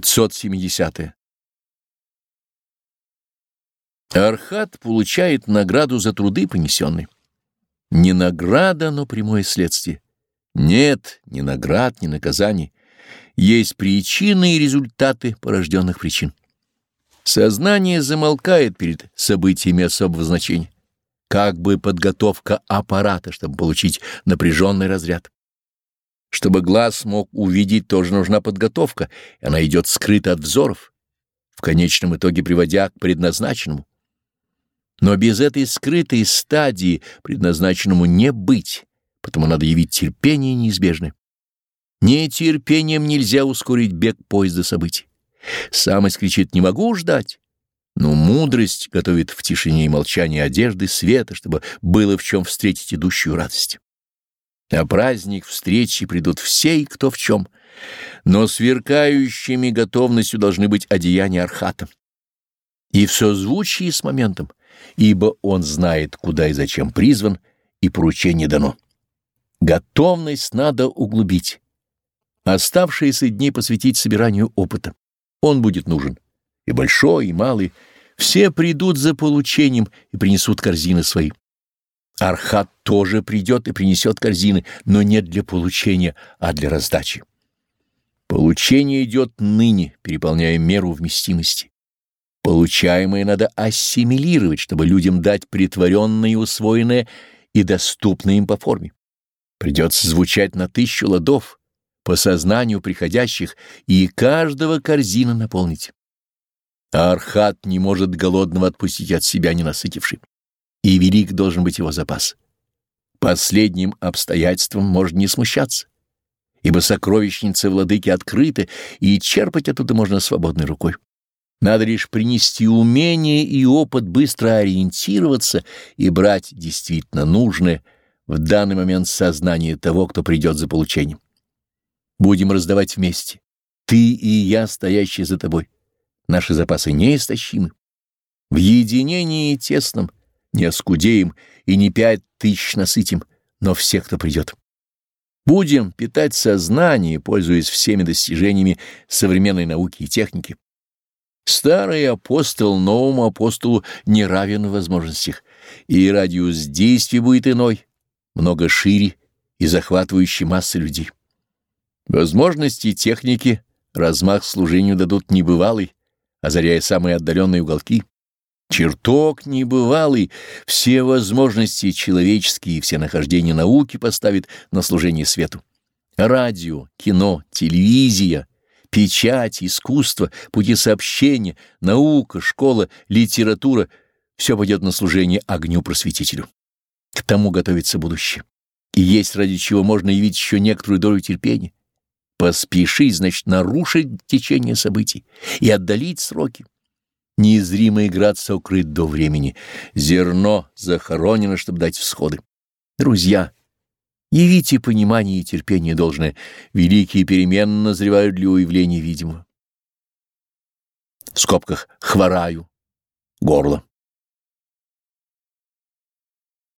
570. -е. Архат получает награду за труды понесенные. Не награда, но прямое следствие. Нет ни наград, ни наказаний. Есть причины и результаты порожденных причин. Сознание замолкает перед событиями особого значения, как бы подготовка аппарата, чтобы получить напряженный разряд. Чтобы глаз мог увидеть, тоже нужна подготовка, и она идет скрыто от взоров, в конечном итоге приводя к предназначенному. Но без этой скрытой стадии предназначенному не быть, потому надо явить терпение неизбежное. Нетерпением нельзя ускорить бег поезда событий. Самость кричит «не могу ждать». Но мудрость готовит в тишине и молчании одежды света, чтобы было в чем встретить идущую радость. На праздник встречи придут все и кто в чем, но сверкающими готовностью должны быть одеяния архата. И в созвучии с моментом, ибо он знает, куда и зачем призван, и поручение дано. Готовность надо углубить. Оставшиеся дни посвятить собиранию опыта. Он будет нужен. И большой, и малый. Все придут за получением и принесут корзины свои. Архат тоже придет и принесет корзины, но не для получения, а для раздачи. Получение идет ныне, переполняя меру вместимости. Получаемое надо ассимилировать, чтобы людям дать притворенное и усвоенное и доступное им по форме. Придется звучать на тысячу ладов, по сознанию приходящих, и каждого корзина наполнить. А Архат не может голодного отпустить от себя, не насытивший и велик должен быть его запас. Последним обстоятельством можно не смущаться, ибо сокровищницы владыки открыты, и черпать оттуда можно свободной рукой. Надо лишь принести умение и опыт быстро ориентироваться и брать действительно нужное в данный момент сознание того, кто придет за получением. Будем раздавать вместе. Ты и я, стоящие за тобой. Наши запасы неистощимы. В единении тесном — не оскудеем и не пять тысяч насытим, но всех, кто придет. Будем питать сознание, пользуясь всеми достижениями современной науки и техники. Старый апостол новому апостолу не равен в возможностях, и радиус действия будет иной, много шире и захватывающий массы людей. Возможности техники размах служению дадут небывалый, озаряя самые отдаленные уголки. Чертог небывалый, все возможности человеческие и все нахождения науки поставит на служение свету. Радио, кино, телевизия, печать, искусство, пути сообщения, наука, школа, литература — все пойдет на служение огню просветителю. К тому готовится будущее. И есть ради чего можно явить еще некоторую долю терпения. Поспешить, значит, нарушить течение событий и отдалить сроки. Неизримый град сокрыт до времени. Зерно захоронено, чтобы дать всходы. Друзья, явите понимание и терпение должное. Великие перемены назревают для уявления видимого. В скобках «хвораю» горло.